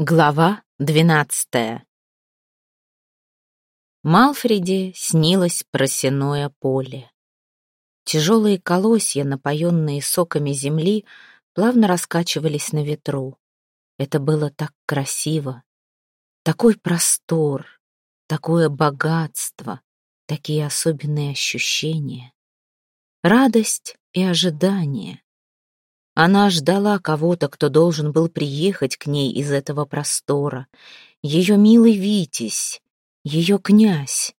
Глава двенадцатая Малфреде снилось просеное поле. Тяжелые колосья, напоенные соками земли, плавно раскачивались на ветру. Это было так красиво. Такой простор, такое богатство, такие особенные ощущения. Радость и ожидание. Она ждала кого-то, кто должен был приехать к ней из этого простора. Ее милый Витязь, ее князь.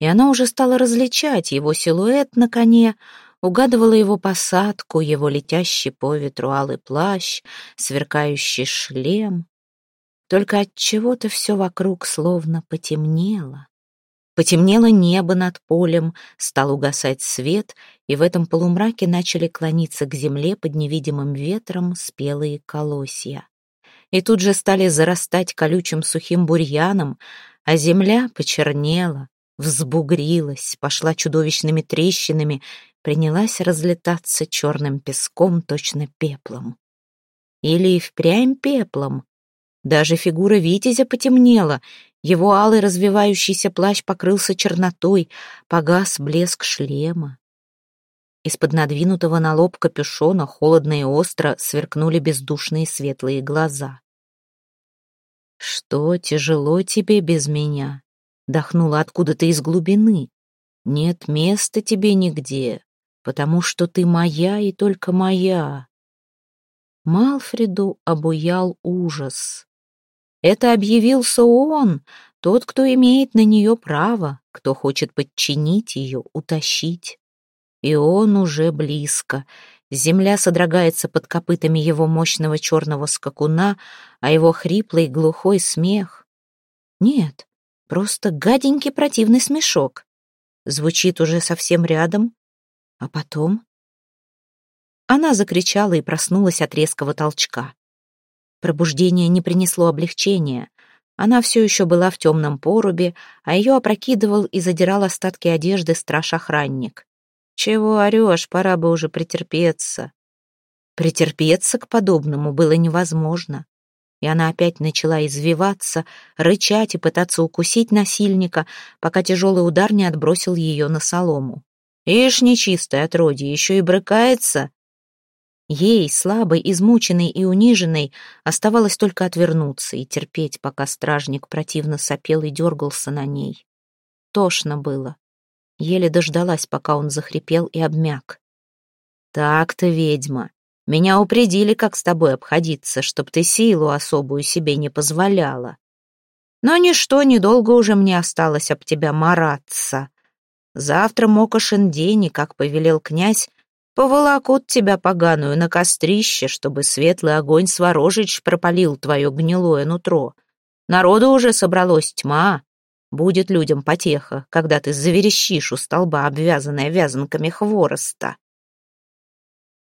И она уже стала различать его силуэт на коне, угадывала его посадку, его летящий по ветру алый плащ, сверкающий шлем. Только от чего-то все вокруг словно потемнело. Потемнело небо над полем, стал угасать свет, и в этом полумраке начали клониться к земле под невидимым ветром спелые колосья. И тут же стали зарастать колючим сухим бурьяном, а земля почернела, взбугрилась, пошла чудовищными трещинами, принялась разлетаться черным песком, точно пеплом. Или и впрямь пеплом. Даже фигура Витязя потемнела, его алый развивающийся плащ покрылся чернотой, погас блеск шлема. Из-под надвинутого на лоб капюшона холодно и остро сверкнули бездушные светлые глаза. «Что, тяжело тебе без меня?» — дохнула откуда-то из глубины. «Нет места тебе нигде, потому что ты моя и только моя». Малфреду обуял ужас. Это объявился он, тот, кто имеет на нее право, кто хочет подчинить ее, утащить. И он уже близко. Земля содрогается под копытами его мощного черного скакуна, а его хриплый глухой смех. Нет, просто гаденький противный смешок. Звучит уже совсем рядом, а потом... Она закричала и проснулась от резкого толчка. Пробуждение не принесло облегчения. Она все еще была в темном порубе, а ее опрокидывал и задирал остатки одежды страж-охранник. «Чего орешь? Пора бы уже претерпеться». Претерпеться к подобному было невозможно. И она опять начала извиваться, рычать и пытаться укусить насильника, пока тяжелый удар не отбросил ее на солому. «Ишь, нечистое отродье, еще и брыкается!» Ей, слабой, измученной и униженной, оставалось только отвернуться и терпеть, пока стражник противно сопел и дергался на ней. Тошно было. Еле дождалась, пока он захрипел и обмяк. «Так-то, ведьма, меня упредили, как с тобой обходиться, чтоб ты силу особую себе не позволяла. Но ничто, недолго уже мне осталось об тебя мараться. Завтра мокошин день, и, как повелел князь, Поволокут тебя поганую на кострище, чтобы светлый огонь сворожич пропалил твое гнилое нутро. Народу уже собралось тьма. Будет людям потеха, когда ты заверещишь у столба, обвязанная вязанками хвороста.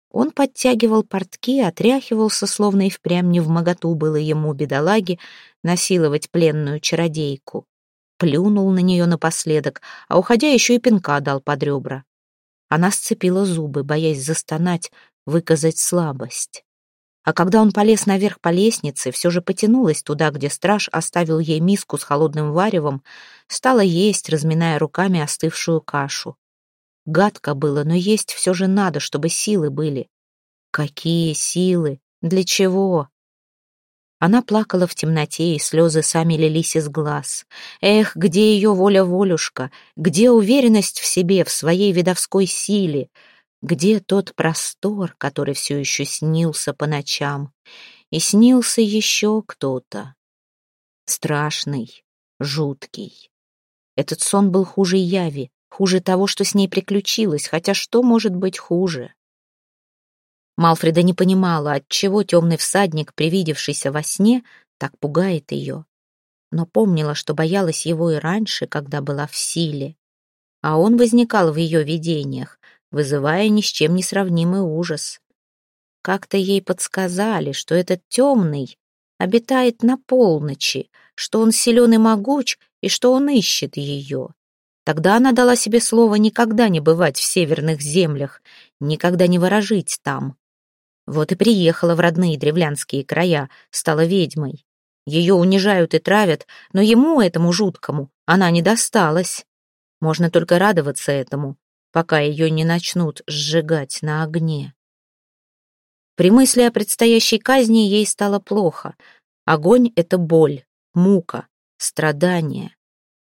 Он подтягивал портки, отряхивался, словно и впрямь не в моготу было ему, бедолаги, насиловать пленную чародейку. Плюнул на нее напоследок, а уходя еще и пинка дал под ребра. Она сцепила зубы, боясь застонать, выказать слабость. А когда он полез наверх по лестнице, все же потянулась туда, где страж оставил ей миску с холодным варевом, стала есть, разминая руками остывшую кашу. Гадко было, но есть все же надо, чтобы силы были. Какие силы? Для чего? Она плакала в темноте, и слезы сами лились из глаз. Эх, где ее воля-волюшка? Где уверенность в себе, в своей видовской силе? Где тот простор, который все еще снился по ночам? И снился еще кто-то. Страшный, жуткий. Этот сон был хуже яви, хуже того, что с ней приключилось, хотя что может быть хуже? Малфреда не понимала, отчего темный всадник, привидевшийся во сне, так пугает ее. Но помнила, что боялась его и раньше, когда была в силе. А он возникал в ее видениях, вызывая ни с чем не сравнимый ужас. Как-то ей подсказали, что этот темный обитает на полночи, что он силен и могуч, и что он ищет ее. Тогда она дала себе слово никогда не бывать в северных землях, никогда не ворожить там. Вот и приехала в родные древлянские края, стала ведьмой. Ее унижают и травят, но ему, этому жуткому, она не досталась. Можно только радоваться этому, пока ее не начнут сжигать на огне. При мысли о предстоящей казни ей стало плохо. Огонь — это боль, мука, страдание.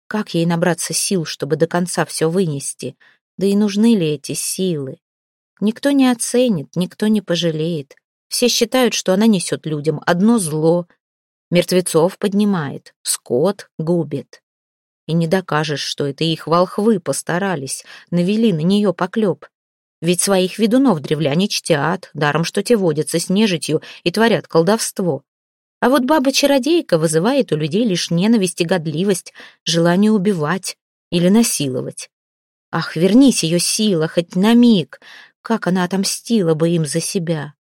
Как ей набраться сил, чтобы до конца все вынести? Да и нужны ли эти силы? Никто не оценит, никто не пожалеет. Все считают, что она несет людям одно зло. Мертвецов поднимает, скот губит. И не докажешь, что это их волхвы постарались, навели на нее поклеп. Ведь своих ведунов древляне чтят, даром что те водятся с нежитью и творят колдовство. А вот баба-чародейка вызывает у людей лишь ненависть и годливость, желание убивать или насиловать. Ах, вернись ее сила хоть на миг, как она отомстила бы им за себя.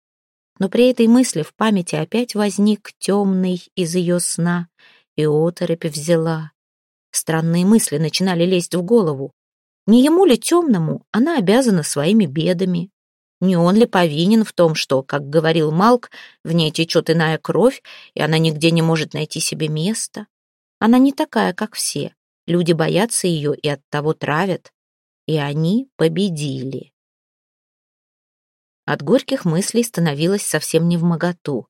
Но при этой мысли в памяти опять возник темный из ее сна, и оторопь взяла. Странные мысли начинали лезть в голову. Не ему ли темному она обязана своими бедами? Не он ли повинен в том, что, как говорил Малк, в ней течет иная кровь, и она нигде не может найти себе места? Она не такая, как все. Люди боятся ее и оттого травят. И они победили. От горьких мыслей становилось совсем не в моготу.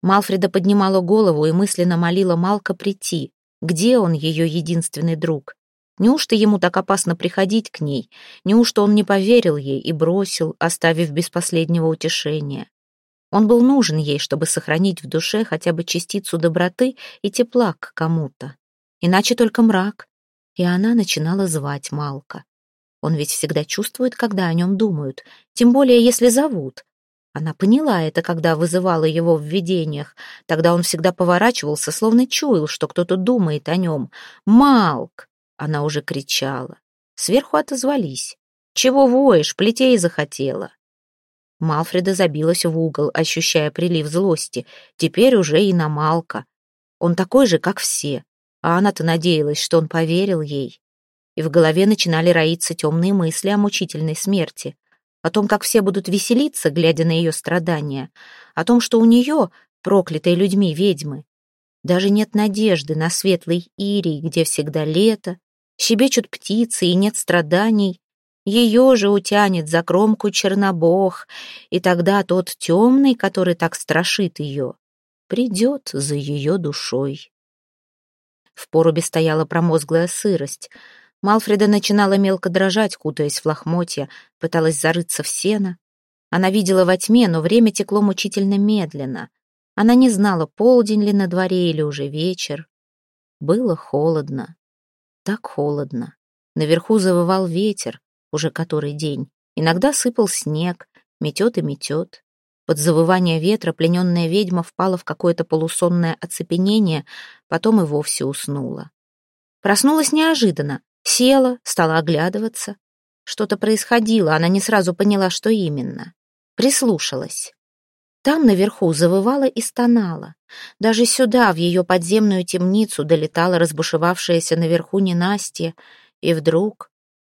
Малфреда поднимала голову и мысленно молила Малка прийти. Где он, ее единственный друг? Неужто ему так опасно приходить к ней? Неужто он не поверил ей и бросил, оставив без последнего утешения? Он был нужен ей, чтобы сохранить в душе хотя бы частицу доброты и тепла к кому-то. Иначе только мрак. И она начинала звать Малка. Он ведь всегда чувствует, когда о нем думают, тем более если зовут. Она поняла это, когда вызывала его в видениях. Тогда он всегда поворачивался, словно чуял, что кто-то думает о нем. «Малк!» Она уже кричала. Сверху отозвались. «Чего воешь? Плетей захотела!» Малфреда забилась в угол, ощущая прилив злости. Теперь уже и на Малка. Он такой же, как все. А она-то надеялась, что он поверил ей. И в голове начинали роиться темные мысли о мучительной смерти. О том, как все будут веселиться, глядя на ее страдания. О том, что у нее, проклятой людьми ведьмы, даже нет надежды на светлый Ирий, где всегда лето, щебечут птицы и нет страданий. Ее же утянет за кромку чернобог, и тогда тот темный, который так страшит ее, придет за ее душой. В порубе стояла промозглая сырость. Малфреда начинала мелко дрожать, кутаясь в лохмотья, пыталась зарыться в сено. Она видела во тьме, но время текло мучительно медленно. Она не знала, полдень ли на дворе или уже вечер. Было холодно так холодно. Наверху завывал ветер, уже который день. Иногда сыпал снег, метет и метет. Под завывание ветра плененная ведьма впала в какое-то полусонное оцепенение, потом и вовсе уснула. Проснулась неожиданно, села, стала оглядываться. Что-то происходило, она не сразу поняла, что именно. Прислушалась. Там наверху завывала и стонала. Даже сюда, в ее подземную темницу, долетала разбушевавшаяся наверху ненастье. И вдруг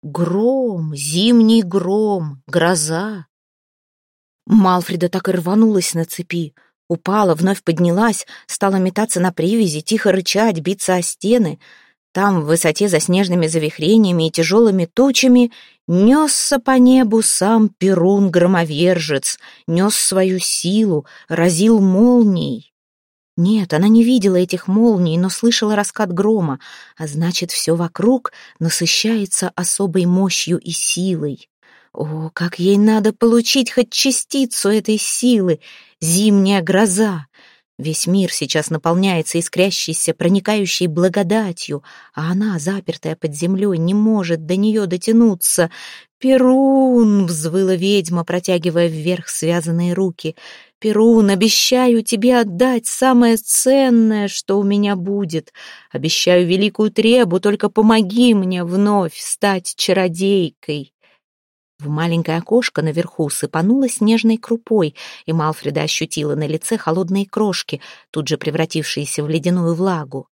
гром, зимний гром, гроза. Малфреда так и рванулась на цепи. Упала, вновь поднялась, стала метаться на привязи, тихо рычать, биться о стены — там, в высоте за снежными завихрениями и тяжелыми тучами, несся по небу сам Перун-громовержец, нес свою силу, разил молнией. Нет, она не видела этих молний, но слышала раскат грома, а значит, все вокруг насыщается особой мощью и силой. О, как ей надо получить хоть частицу этой силы! Зимняя гроза! Весь мир сейчас наполняется искрящейся, проникающей благодатью, а она, запертая под землей, не может до нее дотянуться. «Перун!» — взвыла ведьма, протягивая вверх связанные руки. «Перун, обещаю тебе отдать самое ценное, что у меня будет. Обещаю великую требу, только помоги мне вновь стать чародейкой». В маленькое окошко наверху сыпануло снежной крупой, и Малфреда ощутила на лице холодные крошки, тут же превратившиеся в ледяную влагу.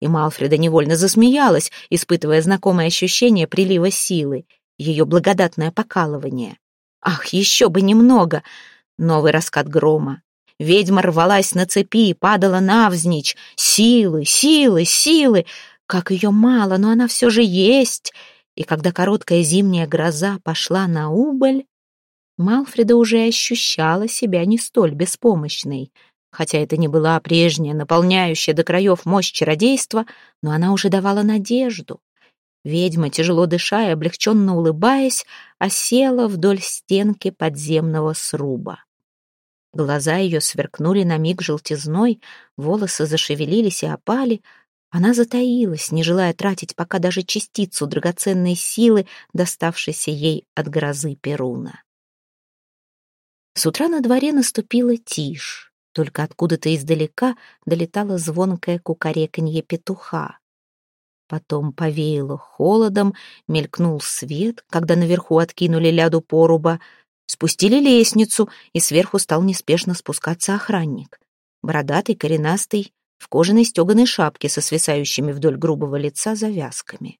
И Малфреда невольно засмеялась, испытывая знакомое ощущение прилива силы, ее благодатное покалывание. Ах, еще бы немного! Новый раскат грома. Ведьма рвалась на цепи, и падала навзничь. Силы, силы, силы! Как ее мало, но она все же есть. И когда короткая зимняя гроза пошла на убыль, Малфреда уже ощущала себя не столь беспомощной. Хотя это не была прежняя, наполняющая до краев мощь чародейства, но она уже давала надежду. Ведьма, тяжело дыша и облегченно улыбаясь, осела вдоль стенки подземного сруба. Глаза ее сверкнули на миг желтизной, волосы зашевелились и опали. Она затаилась, не желая тратить пока даже частицу драгоценной силы, доставшейся ей от грозы Перуна. С утра на дворе наступила тишь, только откуда-то издалека долетало звонкое кукареканье петуха. Потом повеяло холодом, мелькнул свет, когда наверху откинули ляду поруба, спустили лестницу, и сверху стал неспешно спускаться охранник. Бородатый, коренастый, в кожаной стеганой шапке со свисающими вдоль грубого лица завязками.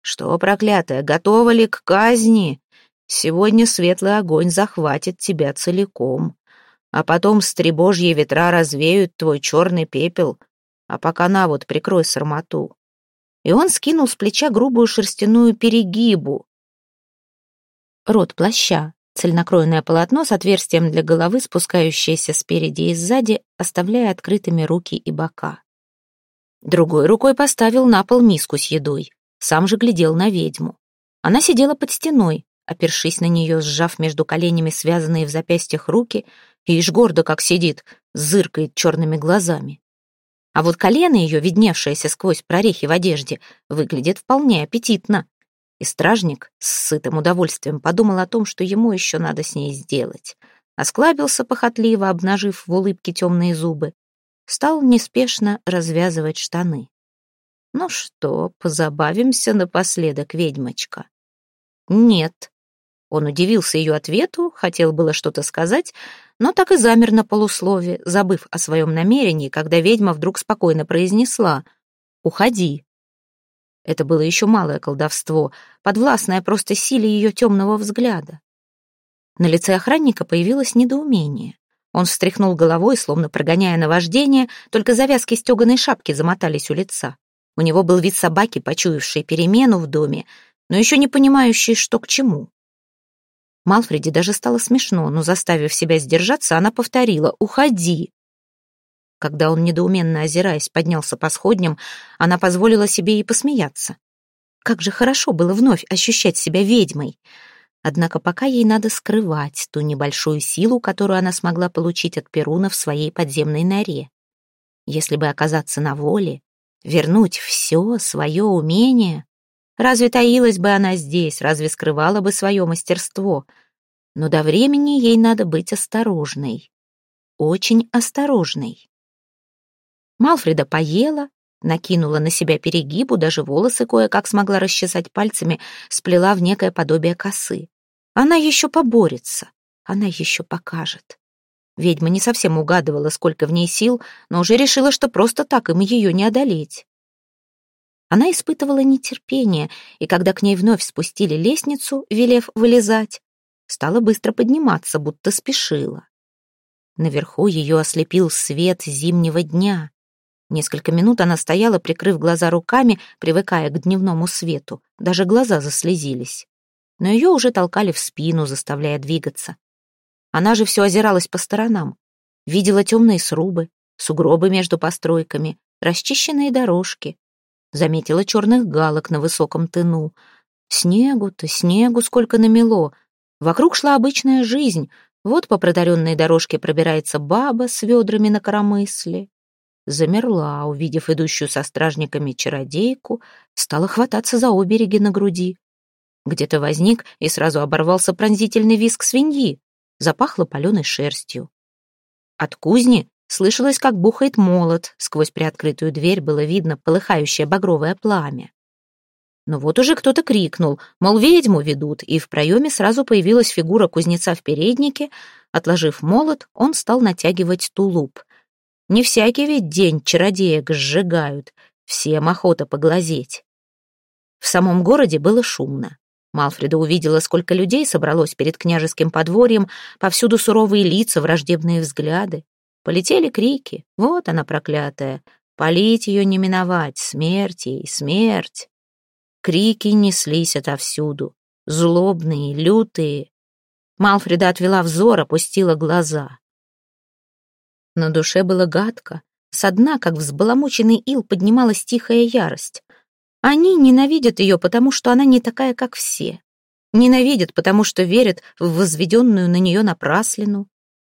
«Что, проклятая, готова ли к казни? Сегодня светлый огонь захватит тебя целиком, а потом стребожьи ветра развеют твой черный пепел, а пока на вот прикрой сармату и он скинул с плеча грубую шерстяную перегибу. Рот плаща, цельнокроенное полотно с отверстием для головы, спускающееся спереди и сзади, оставляя открытыми руки и бока. Другой рукой поставил на пол миску с едой, сам же глядел на ведьму. Она сидела под стеной, опершись на нее, сжав между коленями связанные в запястьях руки, и ишь гордо как сидит, зыркает черными глазами. А вот колено ее, видневшееся сквозь прорехи в одежде, выглядит вполне аппетитно. И стражник с сытым удовольствием подумал о том, что ему еще надо с ней сделать. Осклабился похотливо, обнажив в улыбке темные зубы. Стал неспешно развязывать штаны. «Ну что, позабавимся напоследок, ведьмочка?» «Нет», он удивился ее ответу, хотел было что-то сказать, но так и замер на полуслове, забыв о своем намерении, когда ведьма вдруг спокойно произнесла «Уходи». Это было еще малое колдовство, подвластное просто силе ее темного взгляда. На лице охранника появилось недоумение. Он встряхнул головой, словно прогоняя наваждение, только завязки стеганой шапки замотались у лица. У него был вид собаки, почуявшей перемену в доме, но еще не понимающей, что к чему. Малфреди даже стало смешно, но, заставив себя сдержаться, она повторила «Уходи!». Когда он, недоуменно озираясь, поднялся по сходням, она позволила себе и посмеяться. Как же хорошо было вновь ощущать себя ведьмой. Однако пока ей надо скрывать ту небольшую силу, которую она смогла получить от Перуна в своей подземной норе. Если бы оказаться на воле, вернуть все свое умение, Разве таилась бы она здесь, разве скрывала бы свое мастерство? Но до времени ей надо быть осторожной. Очень осторожной. Малфреда поела, накинула на себя перегибу, даже волосы кое-как смогла расчесать пальцами, сплела в некое подобие косы. Она еще поборется, она еще покажет. Ведьма не совсем угадывала, сколько в ней сил, но уже решила, что просто так им ее не одолеть. Она испытывала нетерпение, и когда к ней вновь спустили лестницу, велев вылезать, стала быстро подниматься, будто спешила. Наверху ее ослепил свет зимнего дня. Несколько минут она стояла, прикрыв глаза руками, привыкая к дневному свету. Даже глаза заслезились. Но ее уже толкали в спину, заставляя двигаться. Она же все озиралась по сторонам. Видела темные срубы, сугробы между постройками, расчищенные дорожки, Заметила черных галок на высоком тыну. Снегу-то, снегу сколько намело. Вокруг шла обычная жизнь. Вот по протаренной дорожке пробирается баба с ведрами на коромысле. Замерла, увидев идущую со стражниками чародейку, стала хвататься за обереги на груди. Где-то возник и сразу оборвался пронзительный визг свиньи. Запахло паленой шерстью. От кузни Слышалось, как бухает молот, сквозь приоткрытую дверь было видно полыхающее багровое пламя. Но вот уже кто-то крикнул, мол, ведьму ведут, и в проеме сразу появилась фигура кузнеца в переднике. Отложив молот, он стал натягивать тулуп. Не всякий ведь день чародеек сжигают, всем охота поглазеть. В самом городе было шумно. Малфреда увидела, сколько людей собралось перед княжеским подворьем, повсюду суровые лица, враждебные взгляды. Полетели крики. Вот она, проклятая. Полить ее не миновать. Смерть ей, смерть. Крики неслись отовсюду. Злобные, лютые. Малфреда отвела взор, опустила глаза. На душе было гадко. Со дна, как взбаламученный ил, поднималась тихая ярость. Они ненавидят ее, потому что она не такая, как все. Ненавидят, потому что верят в возведенную на нее напраслину.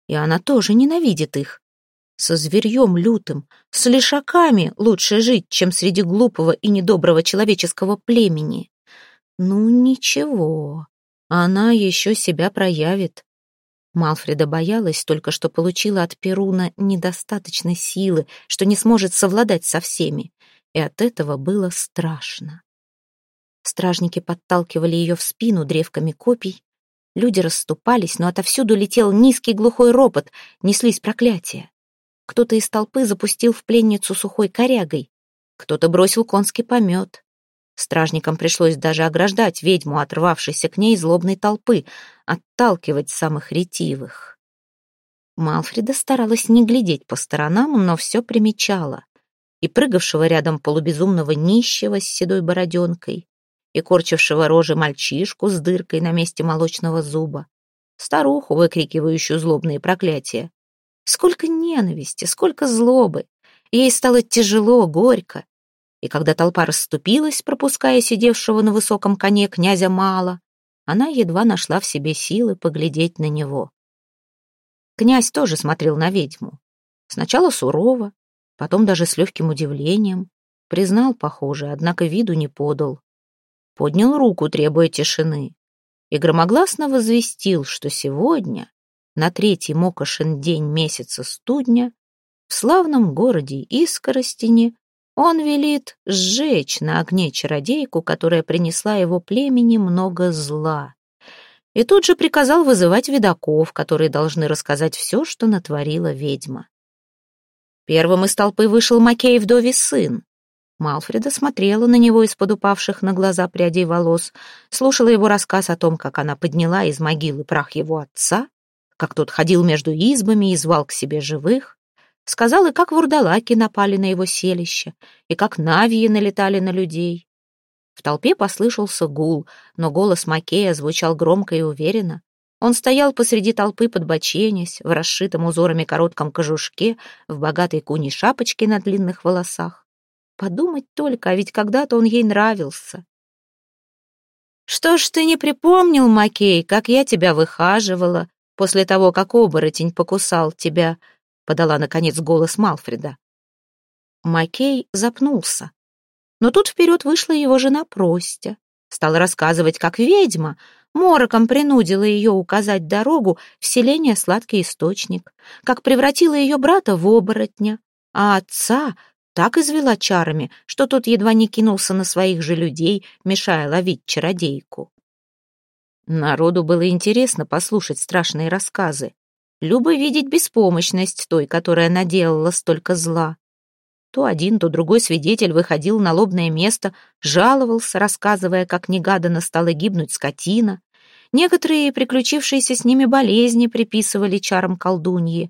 И она тоже ненавидит их. Со зверьем лютым, с лишаками лучше жить, чем среди глупого и недоброго человеческого племени. Ну, ничего, она еще себя проявит. Малфреда боялась только, что получила от Перуна недостаточной силы, что не сможет совладать со всеми и от этого было страшно. Стражники подталкивали ее в спину древками копий, люди расступались, но отовсюду летел низкий глухой ропот, неслись проклятия. Кто-то из толпы запустил в пленницу сухой корягой, кто-то бросил конский помет. Стражникам пришлось даже ограждать ведьму, отрвавшейся к ней злобной толпы, отталкивать самых ретивых. Малфреда старалась не глядеть по сторонам, но все примечала и прыгавшего рядом полубезумного нищего с седой бороденкой, и корчившего рожи мальчишку с дыркой на месте молочного зуба, старуху, выкрикивающую злобные проклятия. Сколько ненависти, сколько злобы! Ей стало тяжело, горько. И когда толпа расступилась, пропуская сидевшего на высоком коне князя Мала, она едва нашла в себе силы поглядеть на него. Князь тоже смотрел на ведьму. Сначала сурово, потом даже с легким удивлением. Признал, похоже, однако виду не подал. Поднял руку, требуя тишины, и громогласно возвестил, что сегодня, на третий Мокошин день месяца студня, в славном городе Искоростине он велит сжечь на огне чародейку, которая принесла его племени много зла. И тут же приказал вызывать видаков, которые должны рассказать все, что натворила ведьма. Первым из толпы вышел Макей вдовий сын. Малфреда смотрела на него из-под упавших на глаза прядей волос, слушала его рассказ о том, как она подняла из могилы прах его отца, как тот ходил между избами и звал к себе живых, сказал и как вурдалаки напали на его селище, и как навьи налетали на людей. В толпе послышался гул, но голос Макея звучал громко и уверенно. Он стоял посреди толпы, подбоченясь, в расшитом узорами коротком кожушке, в богатой куни шапочке на длинных волосах. Подумать только, а ведь когда-то он ей нравился. «Что ж ты не припомнил, Макей, как я тебя выхаживала после того, как оборотень покусал тебя?» — подала, наконец, голос Малфреда. Макей запнулся. Но тут вперед вышла его жена Простя. Стала рассказывать, как ведьма мороком принудила ее указать дорогу в селение Сладкий Источник, как превратила ее брата в оборотня, а отца так извела чарами, что тот едва не кинулся на своих же людей, мешая ловить чародейку. Народу было интересно послушать страшные рассказы. Любо видеть беспомощность той, которая наделала столько зла. То один, то другой свидетель выходил на лобное место, жаловался, рассказывая, как негаданно стала гибнуть скотина. Некоторые приключившиеся с ними болезни приписывали чарам колдуньи.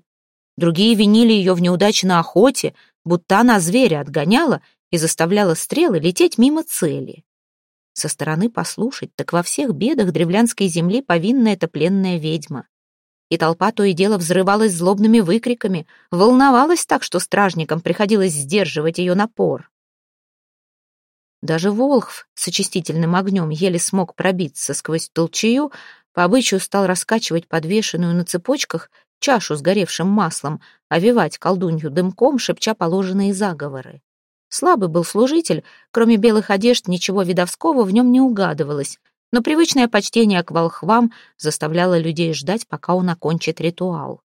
Другие винили ее в неудаче на охоте, будто она зверя отгоняла и заставляла стрелы лететь мимо цели. Со стороны послушать, так во всех бедах древлянской земли повинна эта пленная ведьма и толпа то и дело взрывалась злобными выкриками, волновалась так, что стражникам приходилось сдерживать ее напор. Даже Волхв с очистительным огнем еле смог пробиться сквозь толчею, по обычаю стал раскачивать подвешенную на цепочках чашу с горевшим маслом, овивать колдунью дымком, шепча положенные заговоры. Слабый был служитель, кроме белых одежд ничего видовского в нем не угадывалось, но привычное почтение к волхвам заставляло людей ждать, пока он окончит ритуал.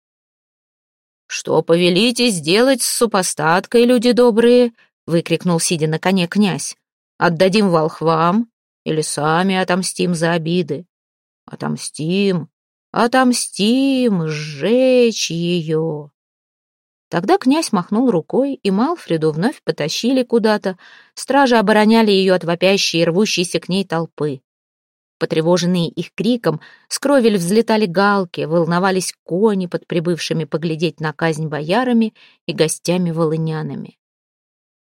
«Что повелите сделать с супостаткой, люди добрые?» — выкрикнул, сидя на коне князь. «Отдадим волхвам или сами отомстим за обиды? Отомстим, отомстим, сжечь ее!» Тогда князь махнул рукой, и Малфреду вновь потащили куда-то. Стражи обороняли ее от вопящей и рвущейся к ней толпы. Потревоженные их криком, с кровель взлетали галки, волновались кони под прибывшими поглядеть на казнь боярами и гостями-волынянами.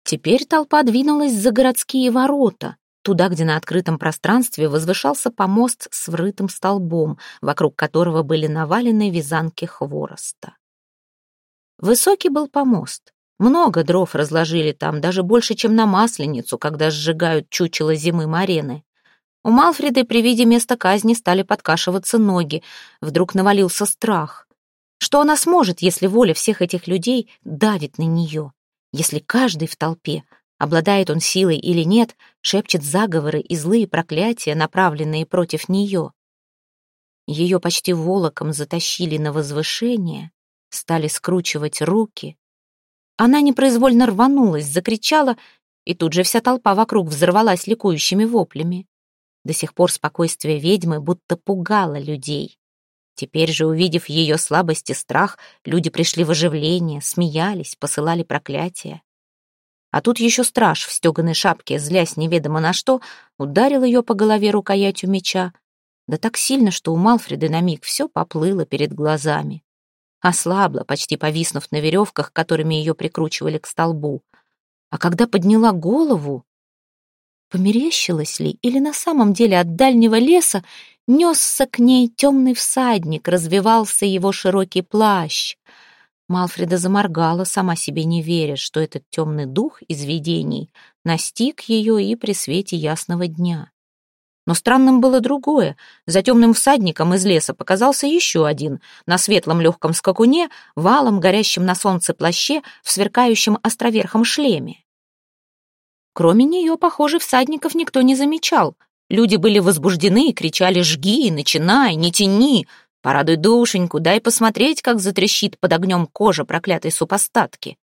Теперь толпа двинулась за городские ворота, туда, где на открытом пространстве возвышался помост с врытым столбом, вокруг которого были навалены вязанки хвороста. Высокий был помост. Много дров разложили там, даже больше, чем на Масленицу, когда сжигают чучело зимы Марены. У Малфреды при виде места казни стали подкашиваться ноги. Вдруг навалился страх. Что она сможет, если воля всех этих людей давит на нее? Если каждый в толпе, обладает он силой или нет, шепчет заговоры и злые проклятия, направленные против нее. Ее почти волоком затащили на возвышение, стали скручивать руки. Она непроизвольно рванулась, закричала, и тут же вся толпа вокруг взорвалась ликующими воплями. До сих пор спокойствие ведьмы будто пугало людей. Теперь же, увидев ее слабость и страх, люди пришли в оживление, смеялись, посылали проклятия. А тут еще страж в стеганой шапке, злясь неведомо на что, ударил ее по голове рукоятью меча, да так сильно, что у Малфреды на миг все поплыло перед глазами. Ослабла, почти повиснув на веревках, которыми ее прикручивали к столбу. А когда подняла голову, Померещилось ли, или на самом деле от дальнего леса несся к ней темный всадник, развивался его широкий плащ. Малфреда заморгала, сама себе не веря, что этот темный дух из видений настиг ее и при свете ясного дня. Но странным было другое. За темным всадником из леса показался еще один, на светлом легком скакуне, валом, горящем на солнце плаще, в сверкающем островерхом шлеме. Кроме нее, похоже, всадников никто не замечал. Люди были возбуждены и кричали «Жги, начинай, не тяни! Порадуй душеньку, дай посмотреть, как затрещит под огнем кожа проклятой супостатки!»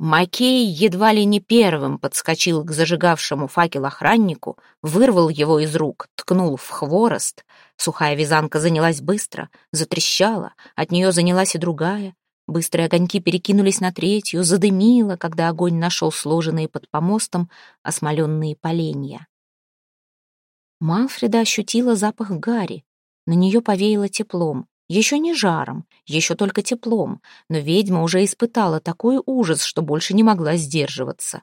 Макей едва ли не первым подскочил к зажигавшему факел охраннику, вырвал его из рук, ткнул в хворост. Сухая вязанка занялась быстро, затрещала, от нее занялась и другая. Быстрые огоньки перекинулись на третью, задымило, когда огонь нашел сложенные под помостом осмоленные поленья. Малфреда ощутила запах гари. На нее повеяло теплом. Еще не жаром, еще только теплом, но ведьма уже испытала такой ужас, что больше не могла сдерживаться.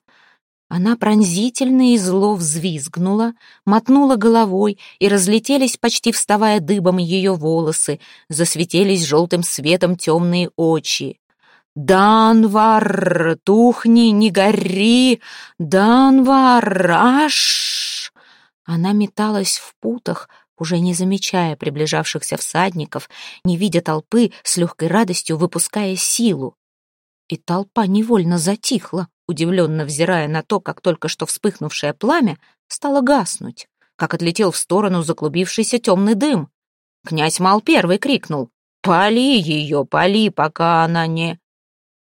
Она пронзительно и зло взвизгнула, мотнула головой, и разлетелись, почти вставая дыбом, ее волосы, засветились желтым светом темные очи. «Данвар, тухни, не гори! Данвар, аш!» Она металась в путах, уже не замечая приближавшихся всадников, не видя толпы, с легкой радостью выпуская силу. И толпа невольно затихла, удивленно взирая на то, как только что вспыхнувшее пламя стало гаснуть, как отлетел в сторону заклубившийся темный дым. Князь Мал первый крикнул «Пали ее, пали, пока она не...»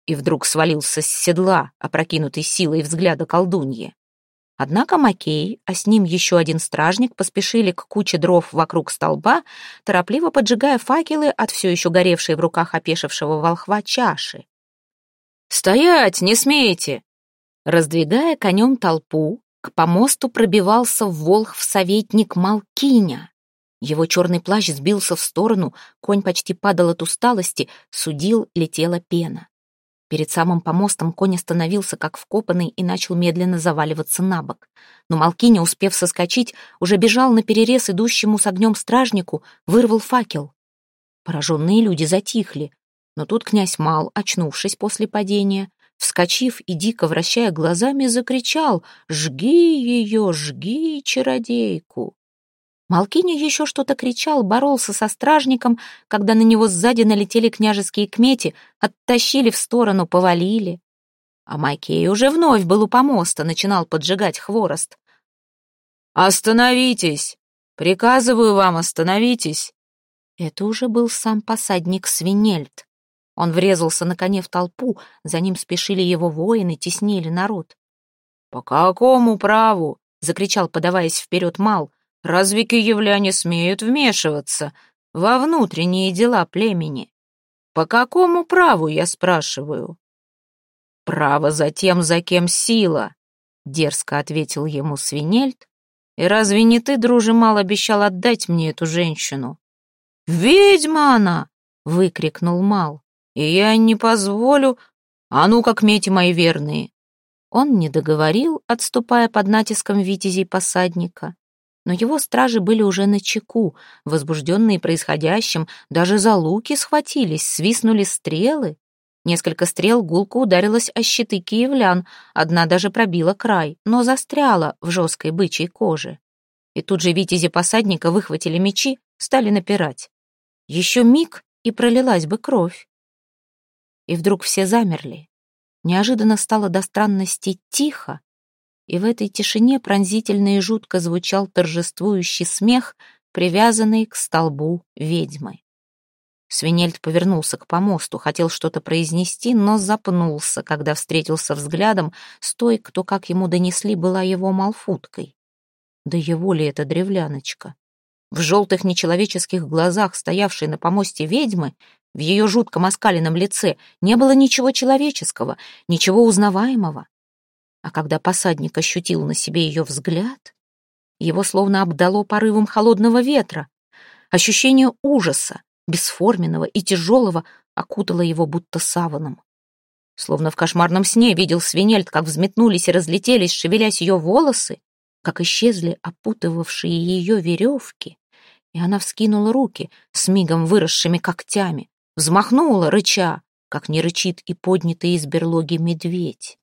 И вдруг свалился с седла, опрокинутый силой взгляда колдуньи. Однако Макей, а с ним еще один стражник, поспешили к куче дров вокруг столба, торопливо поджигая факелы от все еще горевшей в руках опешившего волхва чаши. «Стоять! Не смейте!» Раздвигая конем толпу, к помосту пробивался волхв-советник Малкиня. Его черный плащ сбился в сторону, конь почти падал от усталости, судил, летела пена. Перед самым помостом конь остановился, как вкопанный, и начал медленно заваливаться на бок. Но Малкиня, успев соскочить, уже бежал на перерез идущему с огнем стражнику, вырвал факел. Пораженные люди затихли, но тут князь Мал, очнувшись после падения, вскочив и дико вращая глазами, закричал «Жги ее, жги чародейку!». Малкиня еще что-то кричал, боролся со стражником, когда на него сзади налетели княжеские кмети, оттащили в сторону, повалили. А Макей уже вновь был у помоста, начинал поджигать хворост. «Остановитесь! Приказываю вам, остановитесь!» Это уже был сам посадник Свинельд. Он врезался на коне в толпу, за ним спешили его воины, теснили народ. «По какому праву?» — закричал, подаваясь вперед Мал. «Разве киевляне смеют вмешиваться во внутренние дела племени? По какому праву, я спрашиваю?» «Право за тем, за кем сила», — дерзко ответил ему Свинельд, И разве не ты, друже, мал обещал отдать мне эту женщину?» «Ведьма она!» — выкрикнул Мал. «И я не позволю... А ну, как мети мои верные!» Он не договорил, отступая под натиском витязей посадника. Но его стражи были уже на чеку, возбужденные происходящим, даже за луки схватились, свистнули стрелы. Несколько стрел гулко ударилось о щиты киевлян, одна даже пробила край, но застряла в жесткой бычьей коже. И тут же витязи посадника выхватили мечи, стали напирать. Еще миг, и пролилась бы кровь. И вдруг все замерли. Неожиданно стало до странности тихо, и в этой тишине пронзительно и жутко звучал торжествующий смех, привязанный к столбу ведьмы. Свинельд повернулся к помосту, хотел что-то произнести, но запнулся, когда встретился взглядом с той, кто, как ему донесли, была его малфуткой. Да его ли это древляночка? В желтых нечеловеческих глазах, стоявшей на помосте ведьмы, в ее жутком оскаленном лице не было ничего человеческого, ничего узнаваемого. А когда посадник ощутил на себе ее взгляд, его словно обдало порывом холодного ветра. Ощущение ужаса, бесформенного и тяжелого, окутало его будто саваном. Словно в кошмарном сне видел свинельд, как взметнулись и разлетелись, шевелясь ее волосы, как исчезли опутывавшие ее веревки, и она вскинула руки с мигом выросшими когтями, взмахнула, рыча, как не рычит и поднятый из берлоги медведь.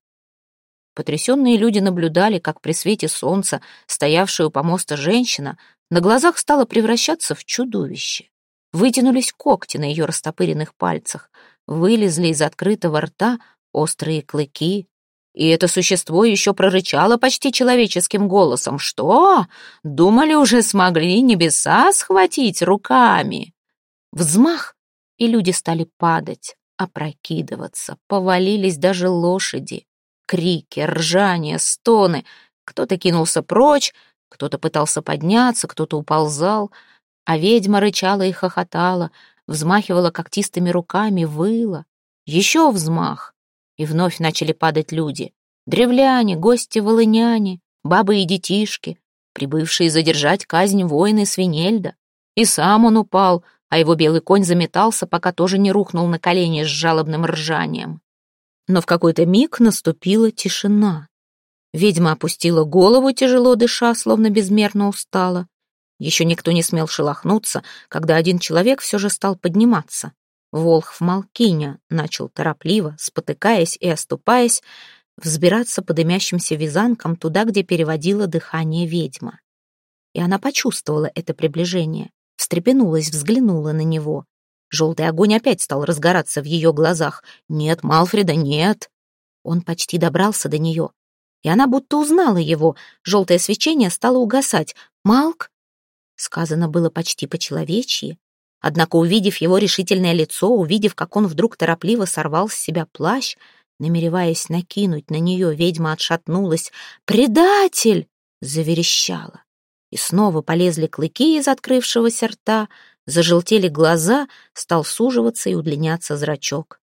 Потрясенные люди наблюдали, как при свете солнца, стоявшая у помоста женщина, на глазах стала превращаться в чудовище. Вытянулись когти на ее растопыренных пальцах, вылезли из открытого рта острые клыки, и это существо еще прорычало почти человеческим голосом. «Что? Думали, уже смогли небеса схватить руками?» Взмах, и люди стали падать, опрокидываться, повалились даже лошади. Крики, ржание, стоны. Кто-то кинулся прочь, кто-то пытался подняться, кто-то уползал, а ведьма рычала и хохотала, взмахивала когтистыми руками, выла. Еще взмах, и вновь начали падать люди. Древляне, гости-волыняне, бабы и детишки, прибывшие задержать казнь воины Свинельда. И сам он упал, а его белый конь заметался, пока тоже не рухнул на колени с жалобным ржанием. Но в какой-то миг наступила тишина. Ведьма опустила голову, тяжело дыша, словно безмерно устала. Еще никто не смел шелохнуться, когда один человек все же стал подниматься. Волхв Малкиня начал торопливо, спотыкаясь и оступаясь, взбираться по дымящимся вязанкам туда, где переводила дыхание ведьма. И она почувствовала это приближение, встрепенулась, взглянула на него. Желтый огонь опять стал разгораться в ее глазах. «Нет, Малфреда, нет!» Он почти добрался до нее, и она будто узнала его. Желтое свечение стало угасать. «Малк?» Сказано было почти по-человечьи. Однако, увидев его решительное лицо, увидев, как он вдруг торопливо сорвал с себя плащ, намереваясь накинуть на нее, ведьма отшатнулась. «Предатель!» — заверещала. И снова полезли клыки из открывшегося рта, зажелтели глаза, стал суживаться и удлиняться зрачок.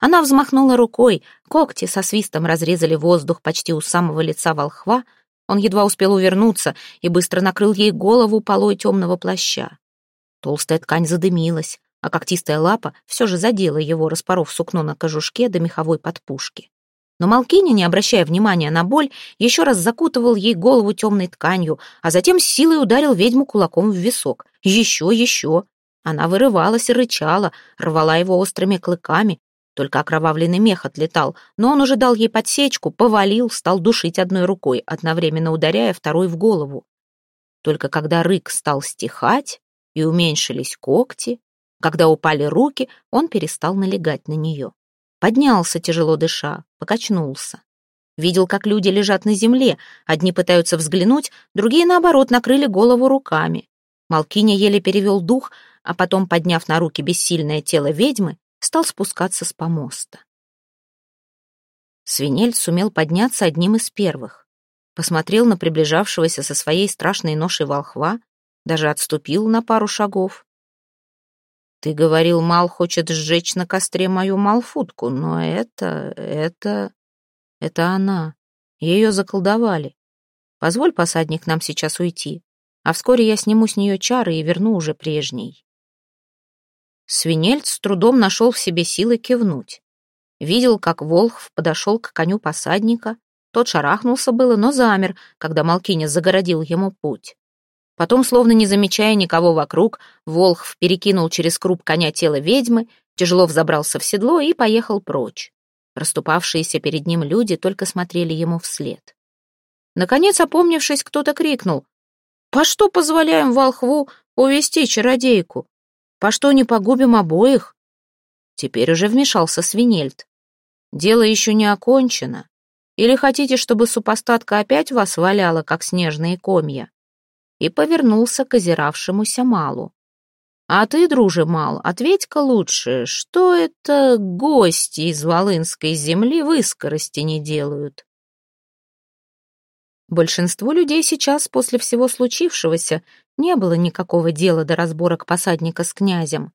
Она взмахнула рукой, когти со свистом разрезали воздух почти у самого лица волхва, он едва успел увернуться и быстро накрыл ей голову полой темного плаща. Толстая ткань задымилась, а когтистая лапа все же задела его, распоров сукно на кожушке до меховой подпушки. Но Малкини, не обращая внимания на боль, еще раз закутывал ей голову темной тканью, а затем с силой ударил ведьму кулаком в висок. Еще, еще. Она вырывалась и рычала, рвала его острыми клыками. Только окровавленный мех отлетал, но он уже дал ей подсечку, повалил, стал душить одной рукой, одновременно ударяя второй в голову. Только когда рык стал стихать и уменьшились когти, когда упали руки, он перестал налегать на нее. Поднялся, тяжело дыша, покачнулся. Видел, как люди лежат на земле, одни пытаются взглянуть, другие, наоборот, накрыли голову руками. Малкиня еле перевел дух, а потом, подняв на руки бессильное тело ведьмы, стал спускаться с помоста. Свинель сумел подняться одним из первых. Посмотрел на приближавшегося со своей страшной ношей волхва, даже отступил на пару шагов. Ты говорил, Мал хочет сжечь на костре мою Малфутку, но это... это... это она. Ее заколдовали. Позволь, посадник, нам сейчас уйти, а вскоре я сниму с нее чары и верну уже прежней». Свинельд с трудом нашел в себе силы кивнуть. Видел, как Волхв подошел к коню посадника. Тот шарахнулся было, но замер, когда Малкиня загородил ему путь. Потом, словно не замечая никого вокруг, Волхв перекинул через круп коня тело ведьмы, тяжело взобрался в седло и поехал прочь. Расступавшиеся перед ним люди только смотрели ему вслед. Наконец, опомнившись, кто-то крикнул. «По что позволяем волхву увести чародейку? По что не погубим обоих?» Теперь уже вмешался Свинельд. «Дело еще не окончено. Или хотите, чтобы супостатка опять вас валяла, как снежные комья?» И повернулся к озиравшемуся Малу. «А ты, друже Мал, ответь-ка лучше, что это гости из Волынской земли в искорости не делают?» Большинству людей сейчас, после всего случившегося, не было никакого дела до разборок посадника с князем.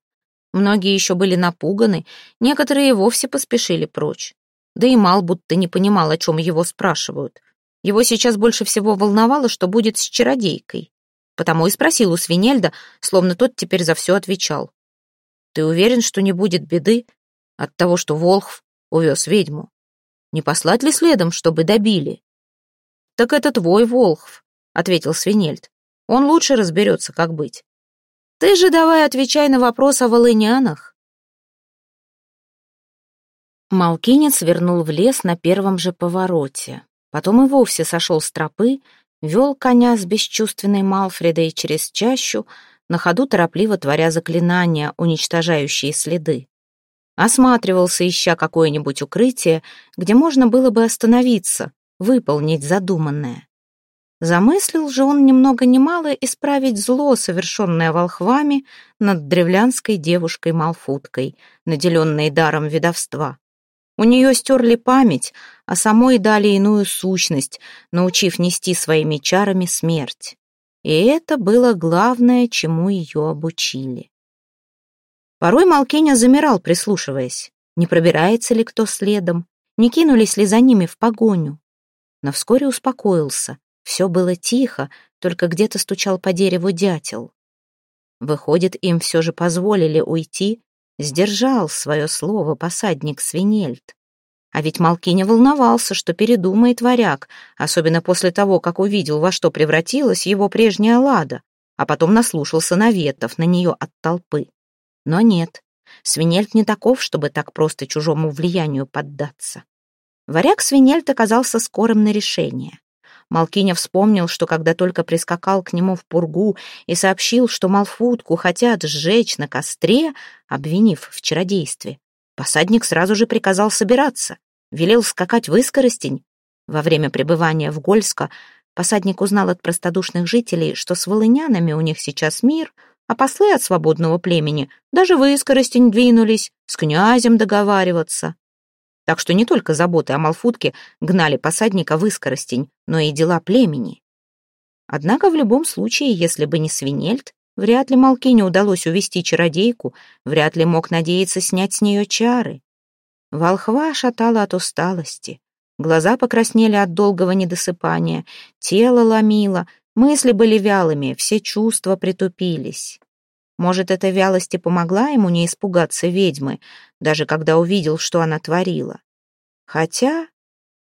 Многие еще были напуганы, некоторые вовсе поспешили прочь. Да и Мал будто не понимал, о чем его спрашивают. Его сейчас больше всего волновало, что будет с чародейкой. Потому и спросил у Свинельда, словно тот теперь за все отвечал. «Ты уверен, что не будет беды от того, что Волхв увез ведьму? Не послать ли следом, чтобы добили?» «Так это твой Волхв», — ответил Свинельд. «Он лучше разберется, как быть. Ты же давай отвечай на вопрос о волынянах. Малкинец вернул в лес на первом же повороте. Потом и вовсе сошел с тропы, вел коня с бесчувственной Малфредой через чащу, на ходу торопливо творя заклинания, уничтожающие следы. Осматривался, ища какое-нибудь укрытие, где можно было бы остановиться, выполнить задуманное. Замыслил же он немного много ни исправить зло, совершенное волхвами над древлянской девушкой-малфуткой, наделенной даром ведовства. У нее стерли память, а самой дали иную сущность, научив нести своими чарами смерть. И это было главное, чему ее обучили. Порой Малкиня замирал, прислушиваясь, не пробирается ли кто следом, не кинулись ли за ними в погоню. Но вскоре успокоился. Все было тихо, только где-то стучал по дереву дятел. Выходит, им все же позволили уйти, сдержал свое слово посадник Свинельд. А ведь Малкиня волновался, что передумает варяг, особенно после того, как увидел, во что превратилась его прежняя лада, а потом наслушался наветов на нее от толпы. Но нет, Свинельд не таков, чтобы так просто чужому влиянию поддаться. Варяг Свинельд оказался скорым на решение. Малкиня вспомнил, что когда только прискакал к нему в пургу и сообщил, что Малфутку хотят сжечь на костре, обвинив в чародействе, посадник сразу же приказал собираться, велел скакать в Искоростень. Во время пребывания в Гольско посадник узнал от простодушных жителей, что с волынянами у них сейчас мир, а послы от свободного племени даже в Искоростень двинулись, с князем договариваться. Так что не только заботы о Малфутке гнали посадника в искоростень, но и дела племени. Однако в любом случае, если бы не Свинельд, вряд ли Малкине удалось увести чародейку, вряд ли мог надеяться снять с нее чары. Волхва шатала от усталости. Глаза покраснели от долгого недосыпания, тело ломило, мысли были вялыми, все чувства притупились. Может, эта вялость и помогла ему не испугаться ведьмы, даже когда увидел, что она творила. Хотя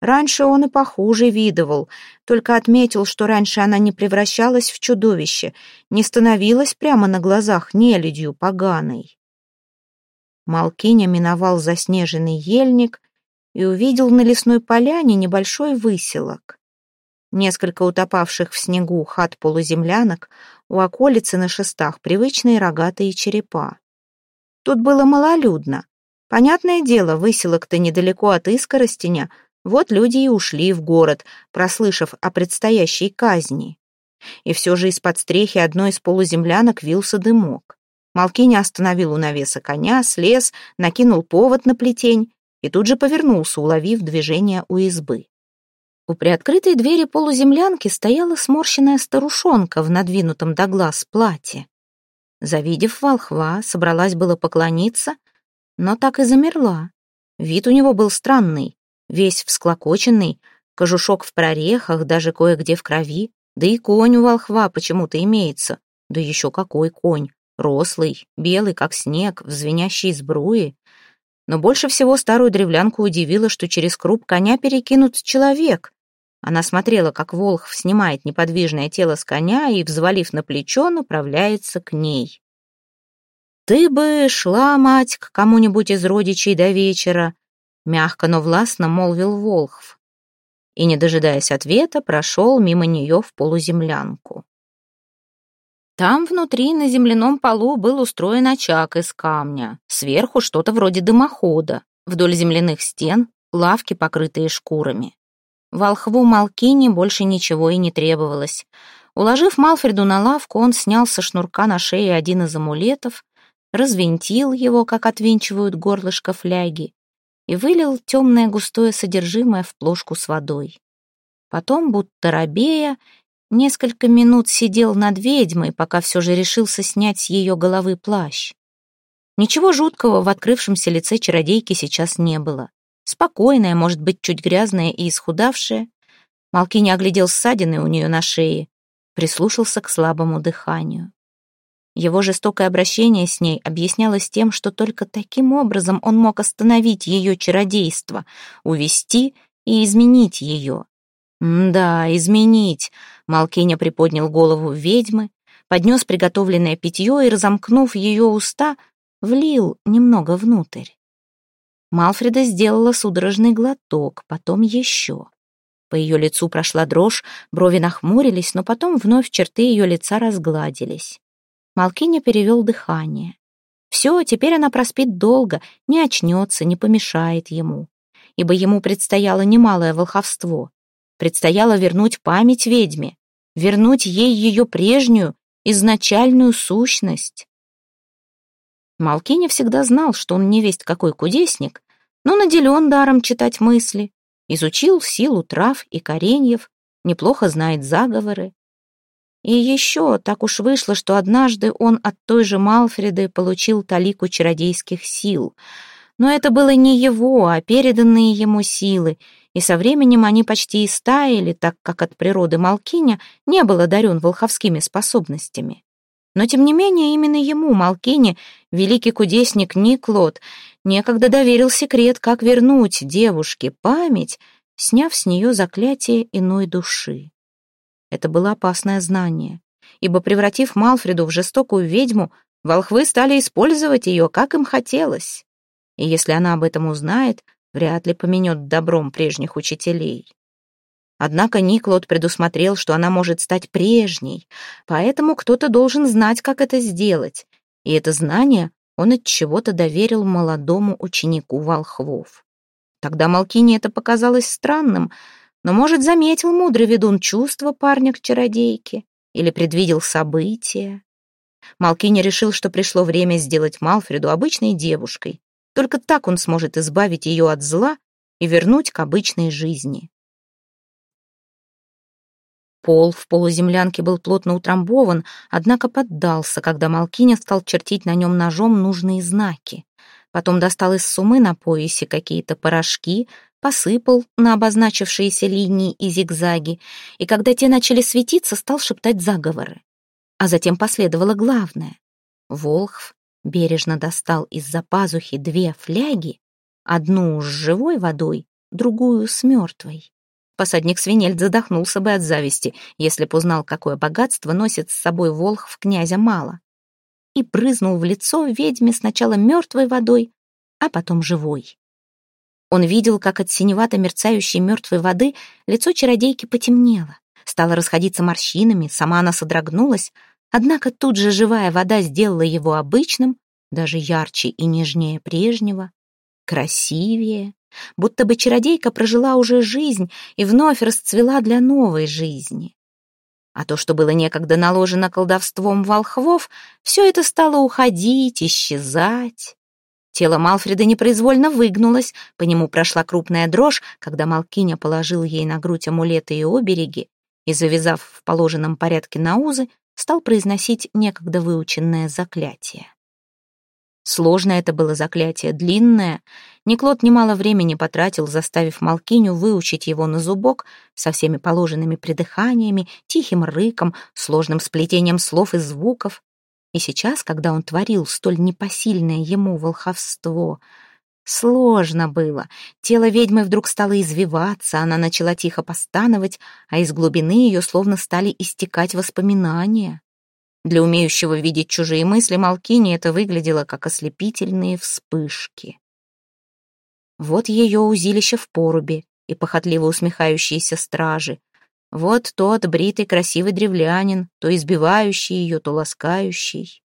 раньше он и похуже видывал, только отметил, что раньше она не превращалась в чудовище, не становилась прямо на глазах нелюдью поганой. Малкиня миновал заснеженный ельник и увидел на лесной поляне небольшой выселок. Несколько утопавших в снегу хат полуземлянок, у околицы на шестах привычные рогатые черепа. Тут было малолюдно. Понятное дело, выселок-то недалеко от Искоростеня, вот люди и ушли в город, прослышав о предстоящей казни. И все же из-под стрехи одной из полуземлянок вился дымок. Малкиня остановил у навеса коня, слез, накинул повод на плетень и тут же повернулся, уловив движение у избы. У приоткрытой двери полуземлянки стояла сморщенная старушонка в надвинутом до глаз платье. Завидев волхва, собралась было поклониться, но так и замерла. Вид у него был странный, весь всклокоченный, Кожушок в прорехах, даже кое-где в крови. Да и конь у волхва почему-то имеется. Да еще какой конь! Рослый, белый, как снег, в звенящей сбруе. Но больше всего старую древлянку удивило, что через круп коня перекинут человек. Она смотрела, как Волхв снимает неподвижное тело с коня и, взвалив на плечо, направляется к ней. «Ты бы шла, мать, к кому-нибудь из родичей до вечера», мягко, но властно молвил Волхв. И, не дожидаясь ответа, прошел мимо нее в полуземлянку. Там внутри на земляном полу был устроен очаг из камня, сверху что-то вроде дымохода, вдоль земляных стен лавки, покрытые шкурами. Волхву Малкине больше ничего и не требовалось. Уложив Малфреду на лавку, он снял со шнурка на шее один из амулетов, развинтил его, как отвинчивают горлышко фляги, и вылил темное густое содержимое в плошку с водой. Потом, будто рабея, несколько минут сидел над ведьмой, пока все же решился снять с ее головы плащ. Ничего жуткого в открывшемся лице чародейки сейчас не было. Спокойная, может быть, чуть грязная и исхудавшая. Малкини оглядел ссадины у нее на шее, прислушался к слабому дыханию. Его жестокое обращение с ней объяснялось тем, что только таким образом он мог остановить ее чародейство, увести и изменить ее. «Да, изменить», — Малкиня приподнял голову ведьмы, поднес приготовленное питье и, разомкнув ее уста, влил немного внутрь. Малфреда сделала судорожный глоток, потом еще. По ее лицу прошла дрожь, брови нахмурились, но потом вновь черты ее лица разгладились. Малкиня перевел дыхание. Все, теперь она проспит долго, не очнется, не помешает ему. Ибо ему предстояло немалое волховство. Предстояло вернуть память ведьме, вернуть ей ее прежнюю, изначальную сущность. Малкиня всегда знал, что он не весть какой кудесник, но наделен даром читать мысли, изучил силу трав и кореньев, неплохо знает заговоры. И еще так уж вышло, что однажды он от той же Малфреды получил талику чародейских сил. Но это было не его, а переданные ему силы, и со временем они почти истаяли, так как от природы Малкиня не был одарен волховскими способностями. Но, тем не менее, именно ему, Малкине, великий кудесник Никлот, некогда доверил секрет, как вернуть девушке память, сняв с нее заклятие иной души. Это было опасное знание, ибо, превратив Малфреду в жестокую ведьму, волхвы стали использовать ее, как им хотелось. И если она об этом узнает, вряд ли поменет добром прежних учителей. Однако Никлот предусмотрел, что она может стать прежней, поэтому кто-то должен знать, как это сделать, и это знание он от чего-то доверил молодому ученику волхвов. Тогда Малкине это показалось странным, но, может, заметил мудрый ведун чувства парня к чародейке или предвидел события. Малкини решил, что пришло время сделать Малфреду обычной девушкой. Только так он сможет избавить ее от зла и вернуть к обычной жизни. Пол в полуземлянке был плотно утрамбован, однако поддался, когда Малкиня стал чертить на нем ножом нужные знаки. Потом достал из сумы на поясе какие-то порошки, посыпал на обозначившиеся линии и зигзаги, и когда те начали светиться, стал шептать заговоры. А затем последовало главное. Волхв бережно достал из-за пазухи две фляги, одну с живой водой, другую с мертвой. Посадник Свинельд задохнулся бы от зависти, если б узнал, какое богатство носит с собой волх в князя мало. И брызнул в лицо ведьме сначала мертвой водой, а потом живой. Он видел, как от синевато мерцающей мертвой воды лицо чародейки потемнело, стало расходиться морщинами, сама она содрогнулась, однако тут же живая вода сделала его обычным, даже ярче и нежнее прежнего, красивее, будто бы чародейка прожила уже жизнь и вновь расцвела для новой жизни. А то, что было некогда наложено колдовством волхвов, все это стало уходить, исчезать. Тело Малфреда непроизвольно выгнулось, по нему прошла крупная дрожь, когда Малкиня положил ей на грудь амулеты и обереги и, завязав в положенном порядке на узы, стал произносить некогда выученное заклятие. Сложное это было заклятие, длинное. Никлот немало времени потратил, заставив Малкиню выучить его на зубок со всеми положенными придыханиями, тихим рыком, сложным сплетением слов и звуков. И сейчас, когда он творил столь непосильное ему волховство, сложно было. Тело ведьмы вдруг стало извиваться, она начала тихо постановать, а из глубины ее словно стали истекать воспоминания. Для умеющего видеть чужие мысли Малкини это выглядело как ослепительные вспышки. Вот ее узилище в порубе и похотливо усмехающиеся стражи. Вот тот бритый красивый древлянин, то избивающий ее, то ласкающий.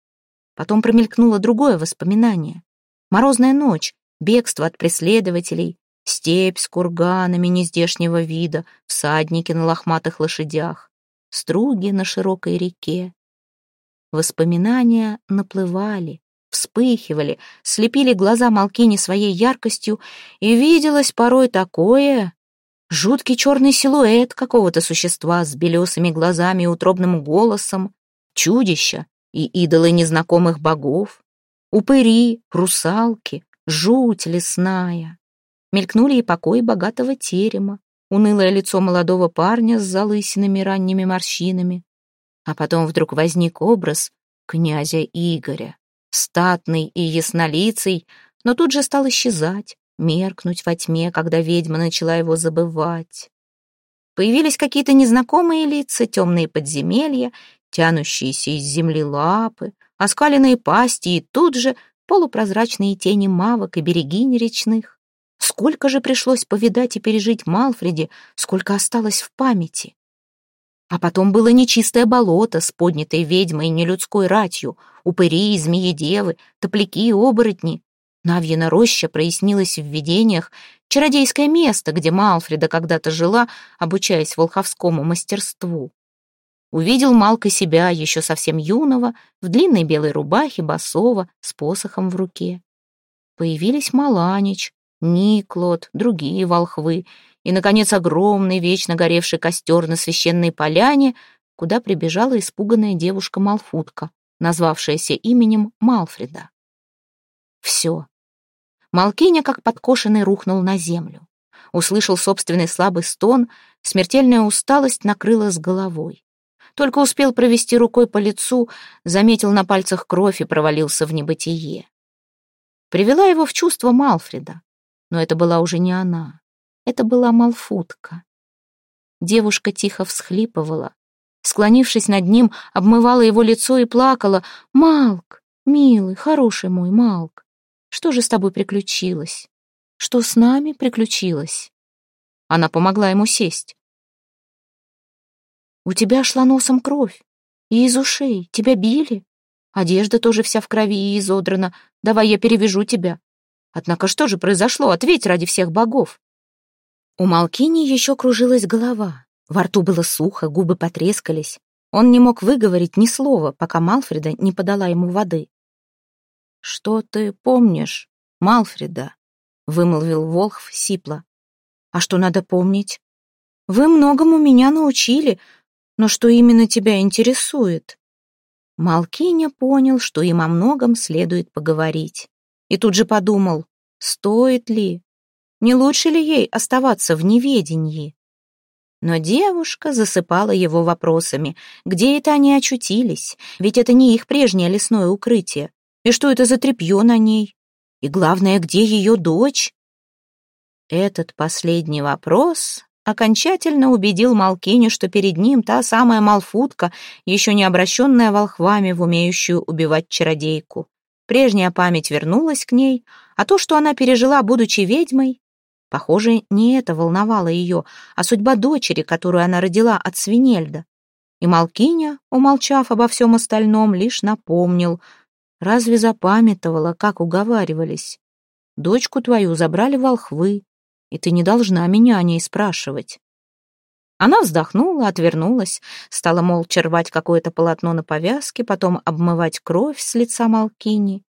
Потом промелькнуло другое воспоминание. Морозная ночь, бегство от преследователей, степь с курганами нездешнего вида, всадники на лохматых лошадях, струги на широкой реке, Воспоминания наплывали, вспыхивали, слепили глаза Малкини своей яркостью, и виделось порой такое... Жуткий черный силуэт какого-то существа с белесыми глазами и утробным голосом, чудища и идолы незнакомых богов, упыри, русалки, жуть лесная. Мелькнули и покой богатого терема, унылое лицо молодого парня с залысинами ранними морщинами, а потом вдруг возник образ князя Игоря, статный и яснолицый, но тут же стал исчезать, меркнуть во тьме, когда ведьма начала его забывать. Появились какие-то незнакомые лица, темные подземелья, тянущиеся из земли лапы, оскаленные пасти и тут же полупрозрачные тени мавок и берегинь речных. Сколько же пришлось повидать и пережить Малфреди, сколько осталось в памяти. А потом было нечистое болото с поднятой ведьмой и нелюдской ратью, упыри, змеи-девы, топляки и оборотни. Навьина роща прояснилась в видениях, чародейское место, где Малфреда когда-то жила, обучаясь волховскому мастерству. Увидел Малка себя, еще совсем юного, в длинной белой рубахе, босого, с посохом в руке. Появились Маланич, Никлот, другие волхвы, и, наконец, огромный, вечно горевший костер на священной поляне, куда прибежала испуганная девушка Малфутка, назвавшаяся именем Малфреда. Все. Малкиня, как подкошенный, рухнул на землю. Услышал собственный слабый стон, смертельная усталость накрыла с головой. Только успел провести рукой по лицу, заметил на пальцах кровь и провалился в небытие. Привела его в чувство Малфреда, но это была уже не она. Это была Малфутка. Девушка тихо всхлипывала. Склонившись над ним, обмывала его лицо и плакала. «Малк, милый, хороший мой Малк, что же с тобой приключилось? Что с нами приключилось?» Она помогла ему сесть. «У тебя шла носом кровь, и из ушей. Тебя били. Одежда тоже вся в крови и изодрана. Давай я перевяжу тебя. Однако что же произошло? Ответь ради всех богов». У Малкини еще кружилась голова. Во рту было сухо, губы потрескались. Он не мог выговорить ни слова, пока Малфреда не подала ему воды. «Что ты помнишь, Малфреда?» — вымолвил Волхв сипло. «А что надо помнить? Вы многому меня научили, но что именно тебя интересует?» Малкиня понял, что им о многом следует поговорить. И тут же подумал, стоит ли, не лучше ли ей оставаться в неведении? Но девушка засыпала его вопросами. Где это они очутились? Ведь это не их прежнее лесное укрытие. И что это за тряпье на ней? И главное, где ее дочь? Этот последний вопрос окончательно убедил Малкиню, что перед ним та самая Малфутка, еще не обращенная волхвами в умеющую убивать чародейку. Прежняя память вернулась к ней, а то, что она пережила, будучи ведьмой, Похоже, не это волновало ее, а судьба дочери, которую она родила от свинельда. И Малкиня, умолчав обо всем остальном, лишь напомнил. Разве запамятовала, как уговаривались? Дочку твою забрали волхвы, и ты не должна меня о ней спрашивать. Она вздохнула, отвернулась, стала молча рвать какое-то полотно на повязке, потом обмывать кровь с лица Малкини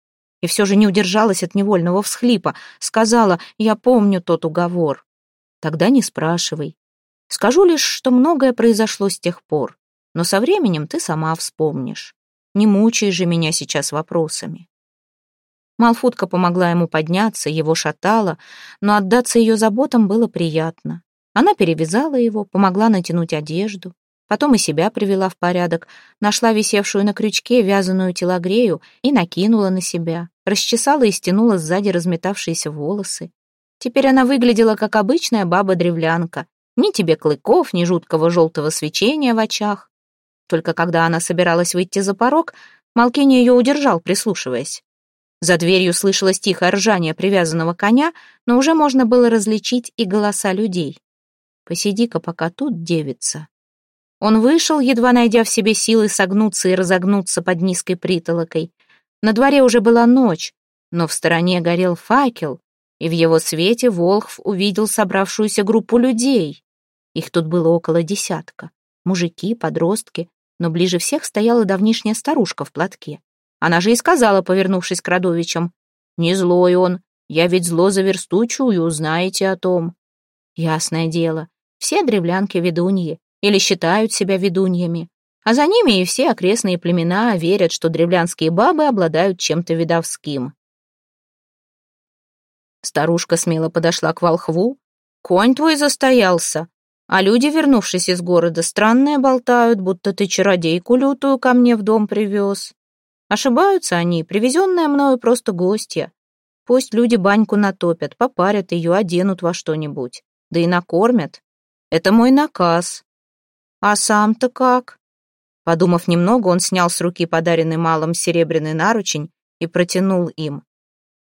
и все же не удержалась от невольного всхлипа. Сказала, я помню тот уговор. Тогда не спрашивай. Скажу лишь, что многое произошло с тех пор, но со временем ты сама вспомнишь. Не мучай же меня сейчас вопросами. Малфутка помогла ему подняться, его шатало, но отдаться ее заботам было приятно. Она перевязала его, помогла натянуть одежду, потом и себя привела в порядок, нашла висевшую на крючке вязаную телогрею и накинула на себя, расчесала и стянула сзади разметавшиеся волосы. Теперь она выглядела как обычная баба-древлянка, ни тебе клыков, ни жуткого желтого свечения в очах. Только когда она собиралась выйти за порог, Малкини ее удержал, прислушиваясь. За дверью слышалось тихое ржание привязанного коня, но уже можно было различить и голоса людей. Посиди-ка пока тут, девица». Он вышел, едва найдя в себе силы согнуться и разогнуться под низкой притолокой. На дворе уже была ночь, но в стороне горел факел, и в его свете Волхв увидел собравшуюся группу людей. Их тут было около десятка. Мужики, подростки, но ближе всех стояла давнишняя старушка в платке. Она же и сказала, повернувшись к родовичам, «Не злой он, я ведь зло за версту чую, знаете о том». Ясное дело, все древлянки ведуньи или считают себя ведуньями, а за ними и все окрестные племена верят, что древлянские бабы обладают чем-то видовским. Старушка смело подошла к волхву. «Конь твой застоялся, а люди, вернувшись из города, странные болтают, будто ты чародейку лютую ко мне в дом привез. Ошибаются они, привезенная мною просто гостья. Пусть люди баньку натопят, попарят ее, оденут во что-нибудь, да и накормят. Это мой наказ. А сам-то как? Подумав немного, он снял с руки подаренный малым серебряный наручень и протянул им.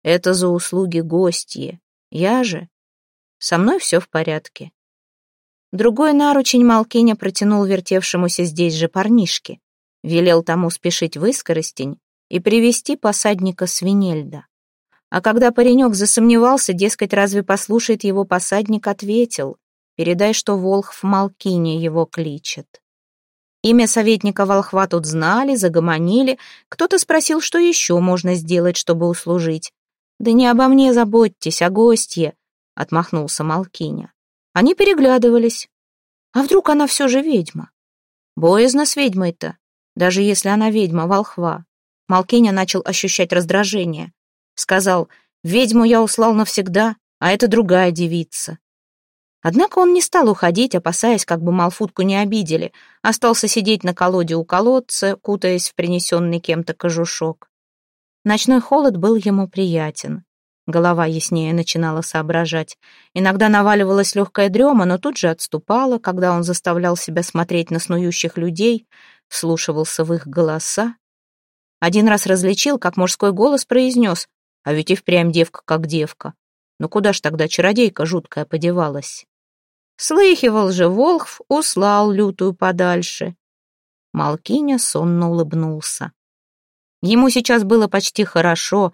Это за услуги гостье. Я же... Со мной все в порядке. Другой наручень Малкиня протянул вертевшемуся здесь же парнишке. Велел тому спешить в Искоростень и привести посадника Свинельда. А когда паренек засомневался, дескать, разве послушает его посадник, ответил. Передай, что Волхв Малкине его кличет. Имя советника Волхва тут знали, загомонили. Кто-то спросил, что еще можно сделать, чтобы услужить. «Да не обо мне заботьтесь, о гостье», — отмахнулся Малкиня. Они переглядывались. А вдруг она все же ведьма? Боязно с ведьмой-то, даже если она ведьма, волхва. Малкиня начал ощущать раздражение. Сказал, ведьму я услал навсегда, а это другая девица. Однако он не стал уходить, опасаясь, как бы Малфутку не обидели, остался сидеть на колоде у колодца, кутаясь в принесенный кем-то кожушок. Ночной холод был ему приятен. Голова яснее начинала соображать. Иногда наваливалась легкая дрема, но тут же отступала, когда он заставлял себя смотреть на снующих людей, вслушивался в их голоса. Один раз различил, как мужской голос произнес, а ведь и впрямь девка как девка. Ну куда ж тогда чародейка жуткая подевалась? Слыхивал же, Волхв услал лютую подальше. Малкиня сонно улыбнулся. Ему сейчас было почти хорошо,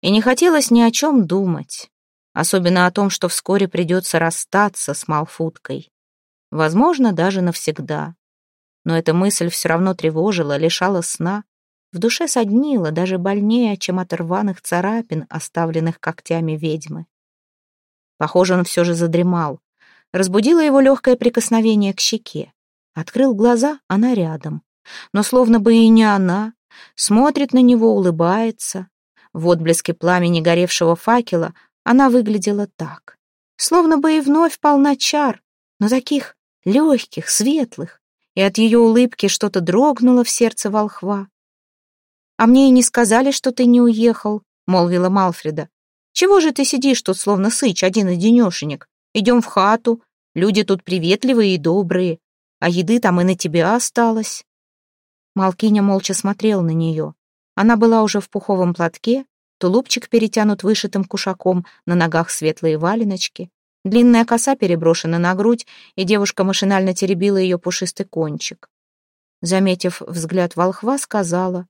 и не хотелось ни о чем думать, особенно о том, что вскоре придется расстаться с Малфуткой. Возможно, даже навсегда. Но эта мысль все равно тревожила, лишала сна. В душе соднила, даже больнее, чем от рваных царапин, оставленных когтями ведьмы. Похоже, он все же задремал. Разбудило его легкое прикосновение к щеке. Открыл глаза, она рядом. Но словно бы и не она. Смотрит на него, улыбается. В отблеске пламени горевшего факела она выглядела так. Словно бы и вновь полна чар, но таких легких, светлых. И от ее улыбки что-то дрогнуло в сердце волхва. «А мне и не сказали, что ты не уехал», — молвила Малфреда. «Чего же ты сидишь тут, словно сыч, один-одинешенек? Идем в хату, люди тут приветливые и добрые, а еды там и на тебя осталось». Малкиня молча смотрел на нее. Она была уже в пуховом платке, тулупчик перетянут вышитым кушаком, на ногах светлые валеночки. Длинная коса переброшена на грудь, и девушка машинально теребила ее пушистый кончик. Заметив взгляд волхва, сказала,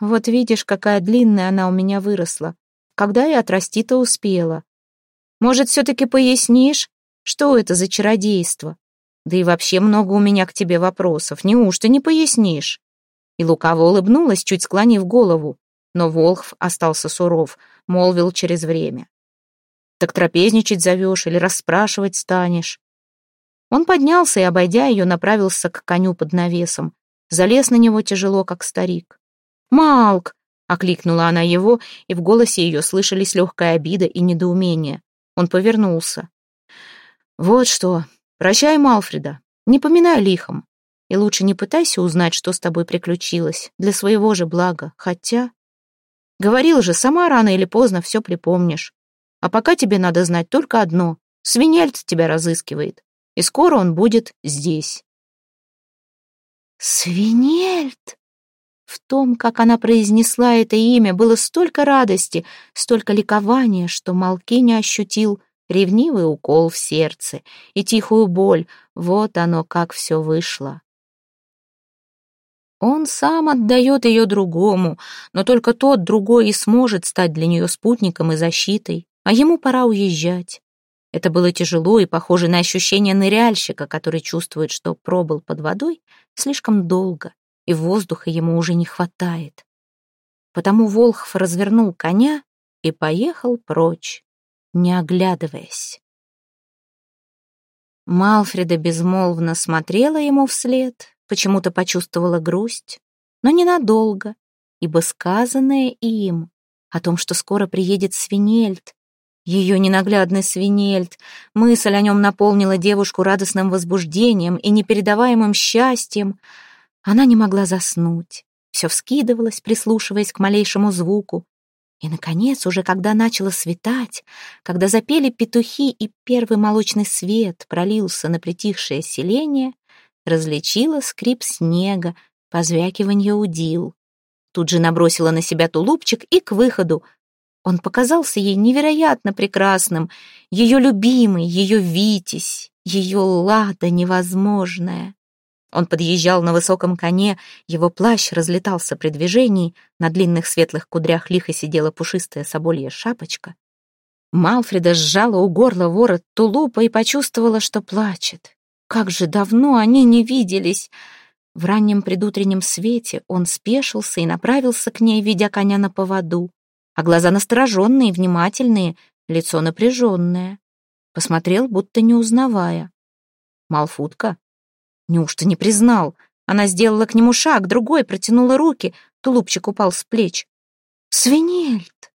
«Вот видишь, какая длинная она у меня выросла. Когда и отрасти-то успела. Может, все-таки пояснишь, что это за чародейство? Да и вообще много у меня к тебе вопросов. Неужто не пояснишь?» И лукаво улыбнулась, чуть склонив голову. Но Волхв остался суров, молвил через время. «Так трапезничать зовешь или расспрашивать станешь?» Он поднялся и, обойдя ее, направился к коню под навесом. Залез на него тяжело, как старик. «Малк!» — окликнула она его, и в голосе ее слышались легкая обида и недоумение. Он повернулся. «Вот что. Прощай, Малфреда. Не поминай лихом. И лучше не пытайся узнать, что с тобой приключилось, для своего же блага. Хотя... Говорил же, сама рано или поздно все припомнишь. А пока тебе надо знать только одно. Свинельц тебя разыскивает. И скоро он будет здесь. Свинельт! В том, как она произнесла это имя, было столько радости, столько ликования, что Малкини ощутил ревнивый укол в сердце и тихую боль. Вот оно, как все вышло. Он сам отдает ее другому, но только тот другой и сможет стать для нее спутником и защитой, а ему пора уезжать. Это было тяжело и похоже на ощущение ныряльщика, который чувствует, что пробыл под водой слишком долго, и воздуха ему уже не хватает. Потому Волхв развернул коня и поехал прочь, не оглядываясь. Малфреда безмолвно смотрела ему вслед, почему-то почувствовала грусть, но ненадолго, ибо сказанное им о том, что скоро приедет Свинельд, ее ненаглядный Свинельд, мысль о нем наполнила девушку радостным возбуждением и непередаваемым счастьем. Она не могла заснуть, все вскидывалась, прислушиваясь к малейшему звуку. И, наконец, уже когда начало светать, когда запели петухи и первый молочный свет пролился на притихшее селение, различила скрип снега, позвякиванье удил. Тут же набросила на себя тулупчик и к выходу. Он показался ей невероятно прекрасным, ее любимый, ее Витязь, ее лада невозможная. Он подъезжал на высоком коне, его плащ разлетался при движении, на длинных светлых кудрях лихо сидела пушистая соболья шапочка. Малфреда сжала у горла ворот тулупа и почувствовала, что плачет. Как же давно они не виделись! В раннем предутреннем свете он спешился и направился к ней, ведя коня на поводу. А глаза настороженные, внимательные, лицо напряженное. Посмотрел, будто не узнавая. Малфутка? Неужто не признал? Она сделала к нему шаг, другой, протянула руки. Тулупчик упал с плеч. «Свинельд!»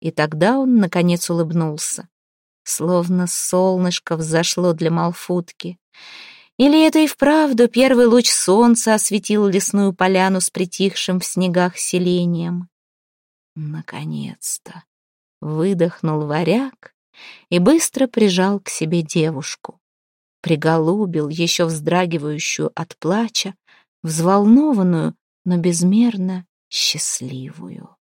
И тогда он, наконец, улыбнулся. Словно солнышко взошло для Малфутки. Или это и вправду первый луч солнца осветил лесную поляну с притихшим в снегах селением. Наконец-то выдохнул варяг и быстро прижал к себе девушку. Приголубил еще вздрагивающую от плача, взволнованную, но безмерно счастливую.